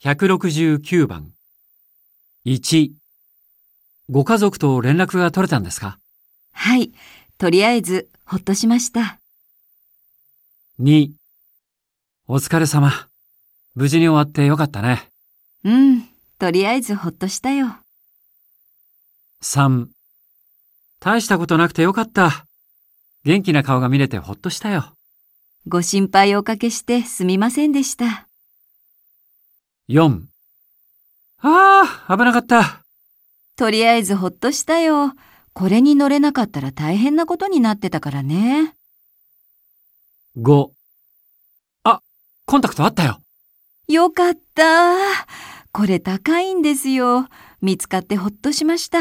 169番。1。ご家族と連絡が取れたんですか？はい。とりあえず、ほっとしました。?2。お疲れ様。無事に終わってよかったね。うん。とりあえずほっとしたよ。3。大したことなくてよかった。元気な顔が見れてほっとしたよ。ご心配おかけしてすみませんでした。4。ああ、危なかった。とりあえずほっとしたよ。これに乗れなかったら大変なことになってたからね。5。あ、コンタクトあったよ。よかった。これ高いんですよ。見つかってほっとしました。